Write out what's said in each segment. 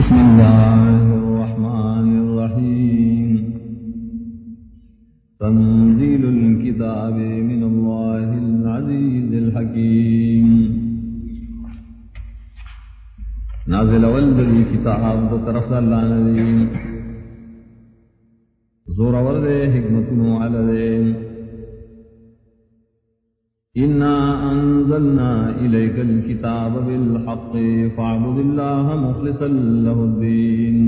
بسم الله الرحمن الرحيم. تنزيل الكتاب من الله العزيز الحكيم. نازل ولد الكتاب طرف الله نزيم زور ورد حكمتنا على ذلك إنا أنزلنا إليك الكتاب بالحق فاعبد الله مخلصا له الدين.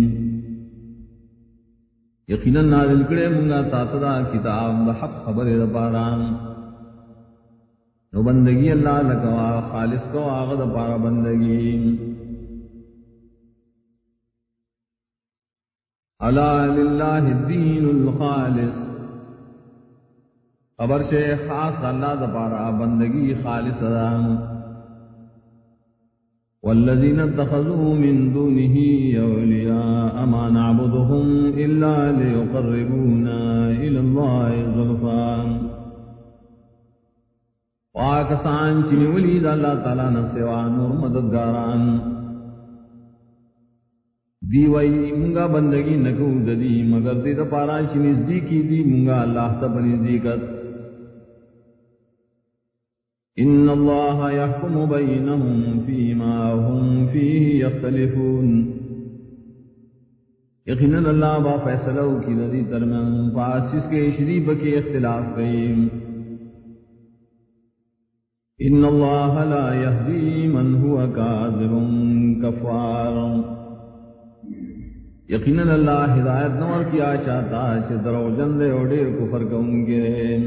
یقینا نازل کرے منگا تاتدا کتاب حق خبر دپاران نو بندگی اللہ لکوا خالص کو آغد پارا بندگی. علا للہ الدین الخالص. خبر سے خاص اللہ دپارا بندگی خالص دان والذین اتخذوا من دونه اولیاء ما نعبدهم الا ليقربونا الى الله ظلفان پاکستان چنی ولید اللہ تعالی نسوا نور مددگاران۔ دی وئی منگا بندگی نکو ددی، مگر دی دا پارا چنی نزدیکی دی منگا اللہ تب نزدیکت ان الله يحكم بينهم فيما هم فيه يختلفون یقینا اللہ با فیصلہ کی ندی ترمن فاسس کے شریف کے اختلاف قیم ان الله لا يهدي من هو كاذب كفار۔ یقینا اللہ ہدایت نور کی آشا تا چھ درو جندے اور دیر کفر کون گے۔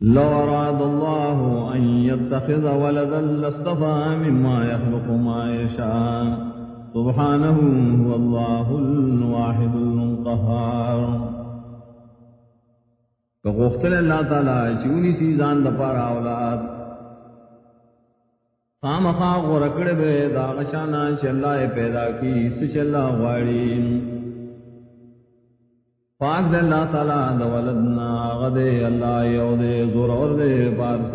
لو أراد الله أن يتخذ ولدا لاصطفى مما يخلق ما يشاء سبحانه هو الله الواحد القهار فغختل اللہ تعالی چونی سی زان دپارا اولاد. خام خاق و رکڑ بے داغشانا چلائے پیدا کی سچلہ غاڑیم پاک دے اللہ تعالیٰ دا ولدنا غدے اللہ یو دے زور اور دے پارس۔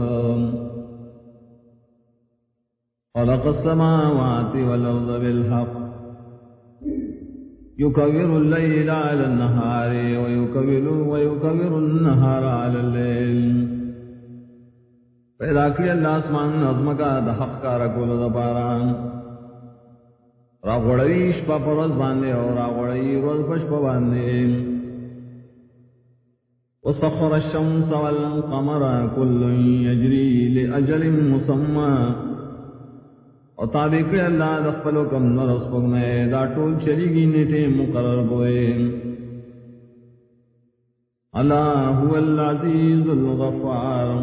خلق السماوات والارض بالحق۔ يكبر الليل على النهار ويكبر, ويكبر النهار على الليل پیدا کی اللہ اسمان نظم کا دا حق کا رکول دا پاران را غڑویش پا پرز باندے اور را غڑوی روز پش پا باندے۔ وسخر الشمس والقمر كل يجري لأجل مسمى. وطابق اللہ دخلو کم نرس پگمے دا ٹول چلی گی نیٹے مقرر بوئے اللہ هو العزیز الغفار.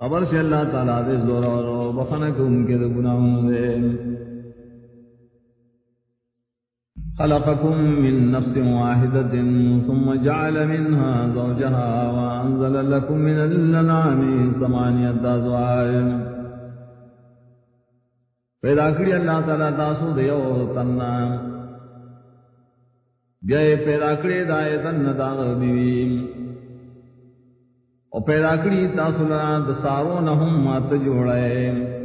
خبر سے اللہ تعالیٰ دے زور اور بخنک ان کے دے گناہوں دے خلقكم من نفس واحدة ثم جعل منها زوجها وأنزل لكم من الأنعام ثمانية أزواج. پیدا کری اللہ تعالیٰ تاسو دیو تننا بیائے پیدا کری دائے تن داغ بیوی. اور پیدا کری تاسو لنا دسارو نہم مات جوڑائے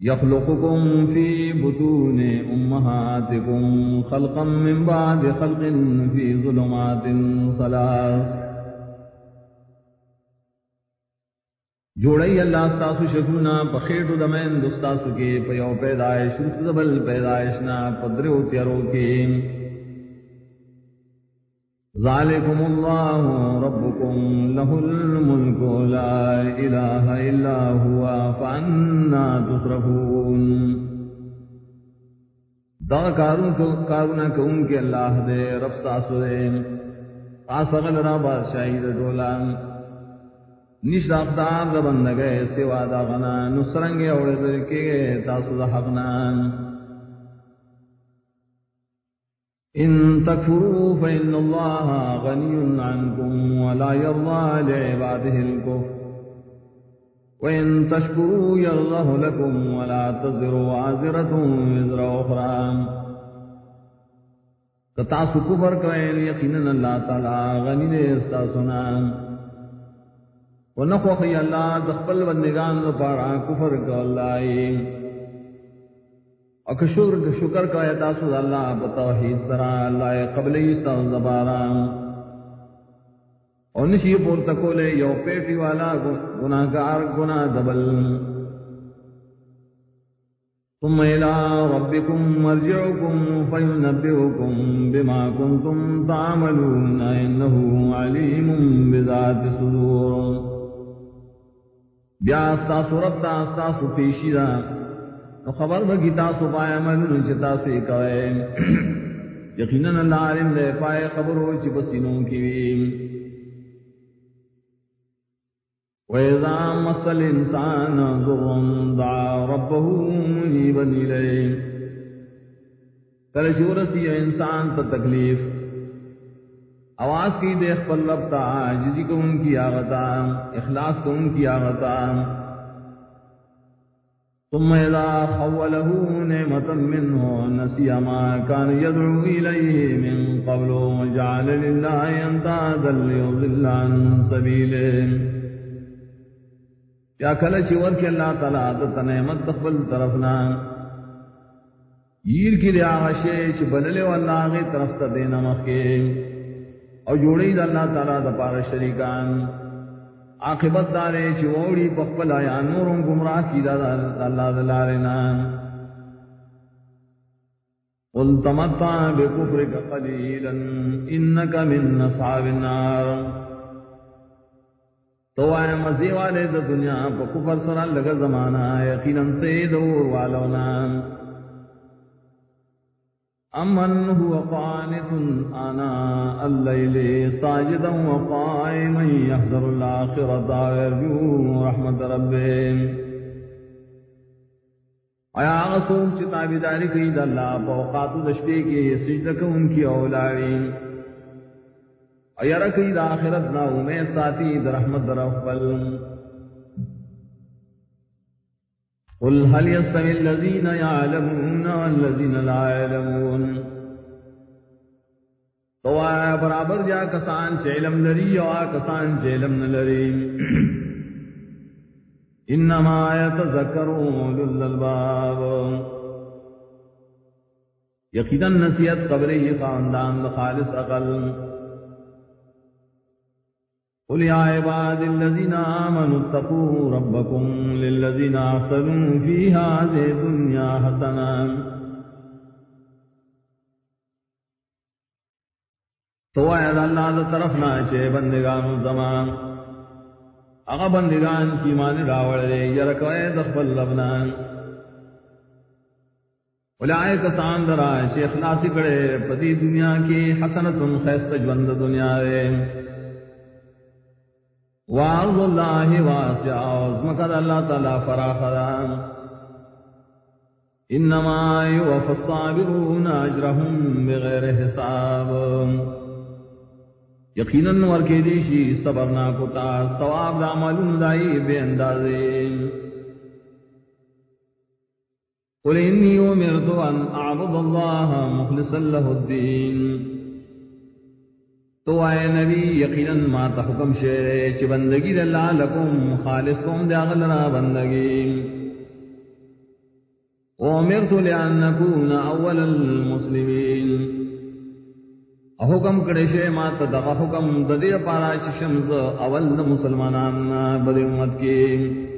يخلقكم في بطون أمهاتكم خلقا من بعد خلق في ظلمات ثلاث. جوڑی اللہ ستاسو شکونا، پخیٹو دمین دستاسو کے، پیو پیدائش رسدبل پیدائشنا پدریو تیرو کے۔ ذالکم اللہ ربکم له الملک لا الہ الا ہوا فانا تصرفون دا کارون کو کارونا کون کے اللہ دے، رب ساسو دے۔ آسغل را بادشاہی دے دولان۔ نشت اقدار دا بندگے، سوا دا غنا۔ نسرنگے اوڑے دے کے تاسو دا حقنان إن تكفروا فإن الله غني عنكم ولا يرضى لعباده الكفر. وإن تشكروا يرضه لكم ولا تزر وعزرة وزر أخرى. تتعسوا كفر كوين يقيننا الله تعالى غني لإستاسنا ونخوخی اللہ دخپل بندگان دو پارا کفر کا اللہ اک شکر کا تاسو اللہ بتوحید سرا، اللہ قبلی سال دبارا اور نشی پور تکولے یو پیٹی والا گناہ گار گناہ دبل۔ ثم إلى ربكم مرجعكم فينبئكم بما كنتم تعملون إنه عليم بذات صدور۔ بیا استاسو رب تا استاسو پیشی دا۔ نو خبر بگی تاسو پایا ملون چی تاسو اکوئے یقیناً اللہ علم دے پائے خبر ہو چی بسینوں کی۔ ویم وَإِذَا مَسَّ الْإِنسَانَ ضُرٌّ دَعَا رَبَّهُ مُنِيبًا إِلَيْهِ۔ کل شورسی انسان پر تکلیف۔ آواز کی دیکھ پر لبتا جسی کو ان کی آغتا، اخلاص کو ان کی آغتا۔ ثم اذا خوله نعمة منه نسي ما كان يدعو إليه من قبل وجعل لله أندادا ليضل عن سبيله. یا کل چور کے اللہ تعالیٰ دت نعمت تقبل طرفنا. ییر کی لیا غشے چ بللے واللہ آغی طرف تا دینا مخی او جوڑی دا اللہ تعالیٰ دا پار شریکان. عاقبت دارے چ ووڑی پخپل آیا نورم گمراہ کی دا اللہ دلارنا قل تمتع بکفرک قلیلا انکا من نصحاب النار. تو آئے مزی والے دا دنیا پا کفر سرا لگا زمانہ، یقینا تے دور والونا. امن هو قانت آنا اللیل ساجدا وقائما يحذر الآخرة ويرجو رحمت ربهم آیا آغا سوک چی تابداری کئی دا اللہ پا وقاتو دشپے کے سجدہ ان کی اولارین ایرکی دا آخرت نا امید ساتی دا رحمت در افبل قل هل يستوي الذين يعلمون والذين لا يعلمون؟ تو آیا برابر جا کسان چے علم لری و کسان چے علم نلری انما يتذكرون للباب یقینا نصیحت قبری خاندان خالص اقل قل يا عباد الذين آمنوا اتقوا ربكم للذين أحسنوا في هذه الدنيا حسنا تو اے اللہ دا طرف نہ چے بندگان زمان. اغا بندگان کی مان راوڑ دے یرکو اے دخبل لبنان اولائے کسان درا شیخ ناسی کڑے پتی دنیا کی حسنتن خیست جوند دنیا دے. وعرض اللہ واسع مکد اللہ تعالی فراخ انما یوف الصابرون اجرهم بغیر حساب. یقینا ورکی دیشی صبر صبرنا کتا ثواب دا عملون دائی بے اندازے قل انی امرت ان اعبد اللہ مخلصا له الدین تو آئے نبی، یقیناً ما تا حکم شیرے چی بندگی دا اللہ لکم خالص کم دا غلنا بندگی. وامرت لئن نکون اول المسلمین. حکم کڑے شے ما تا دا حکم دا دیر پارا چی شمز اول دا مسلمانان بدی امت کی.